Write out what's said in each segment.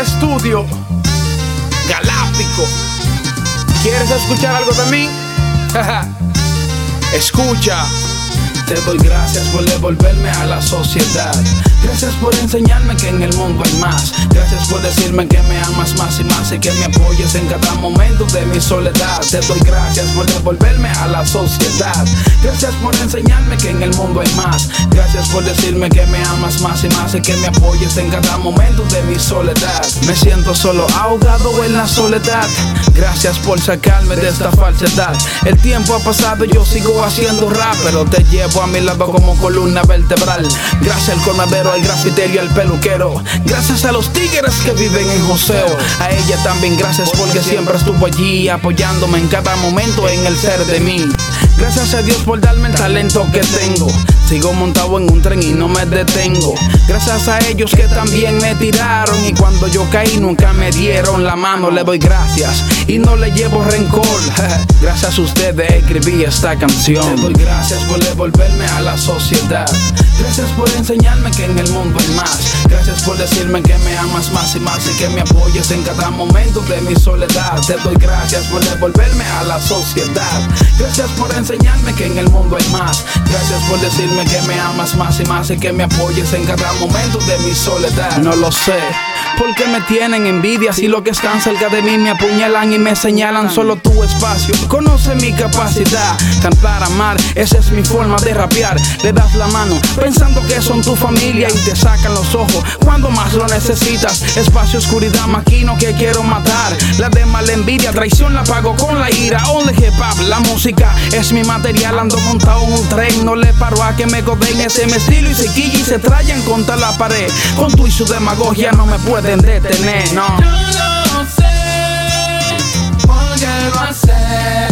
Estudio Galáctico. ¿Quieres escuchar algo de mí? Escucha. Te doy gracias por devolverme a la sociedad. Gracias por enseñarme que en el mundo hay más. Gracias por decirme que me amas más y más y que me apoyes en cada momento de mi soledad. Te doy gracias por devolverme a la sociedad. Gracias por enseñarme que en el mundo hay más. Gracias por decirme que me amas más y más y que me apoyes en cada momento de mi soledad. Me siento solo ahogado en la soledad. Gracias por sacarme de esta falsedad. El tiempo ha pasado, yo sigo haciendo rap, pero te llevo a mi lado como columna vertebral. Gracias al colmadero, al grafitero y al peluquero. Gracias a los tigres que viven en Joseo. A ella también gracias porque siempre estuvo allí apoyándome en cada momento en el ser de mí. Gracias a Dios por darme el talento que tengo. Sigo montado en un tren y no me detengo. Gracias a ellos que también me tiraron. Y cuando yo caí nunca me dieron la mano. Le doy gracias y no le llevo rencor. Gracias a ustedes escribí esta canción. Le doy gracias por devolverme a la sociedad. Gracias por enseñarme que en el mundo hay más. Gracias por decirme que me amas más y más y que me apoyes en cada momento de mi soledad. Te doy gracias por devolverme a la sociedad. Gracias por enseñarme que en el mundo hay más. Gracias por decirme que me amas más y más y que me apoyes en cada momento de mi soledad. No lo sé. Porque me tienen envidia si los que están cerca de mí me apuñalan y me señalan solo tu espacio. Conoce mi capacidad, cantar, amar, esa es mi forma de rapear. Le das la mano pensando que son tu familia y te sacan los ojos cuando más lo necesitas. Espacio, oscuridad, maquino que quiero matar. La envidia, traición la pago con la ira. Only hip hop, la música es mi material. Ando montado en un tren, no le paro a que me goden ese estilo y se quilla y se trayan contra la pared. Con tu y su demagogia no me pueden detener, no. Yo no sé por lo hace.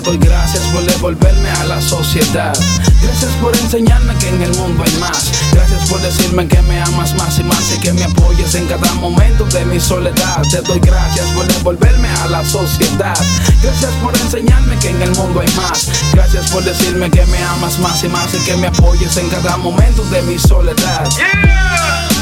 Te doy gracias por devolverme a la sociedad. Gracias por enseñarme que en el mundo hay más. Gracias por decirme que me amas más y más y que me apoyes en cada momento de mi soledad. Te doy gracias por devolverme a la sociedad. Gracias por enseñarme que en el mundo hay más. Gracias por decirme que me amas más y más y que me apoyes en cada momento de mi soledad. Yeah.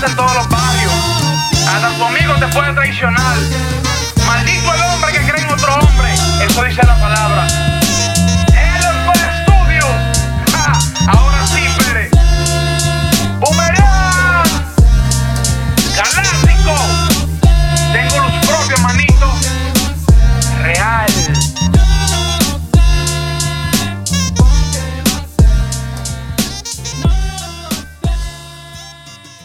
pasa en todos los barrios. Hasta tu amigo te puede traicionar. Maldito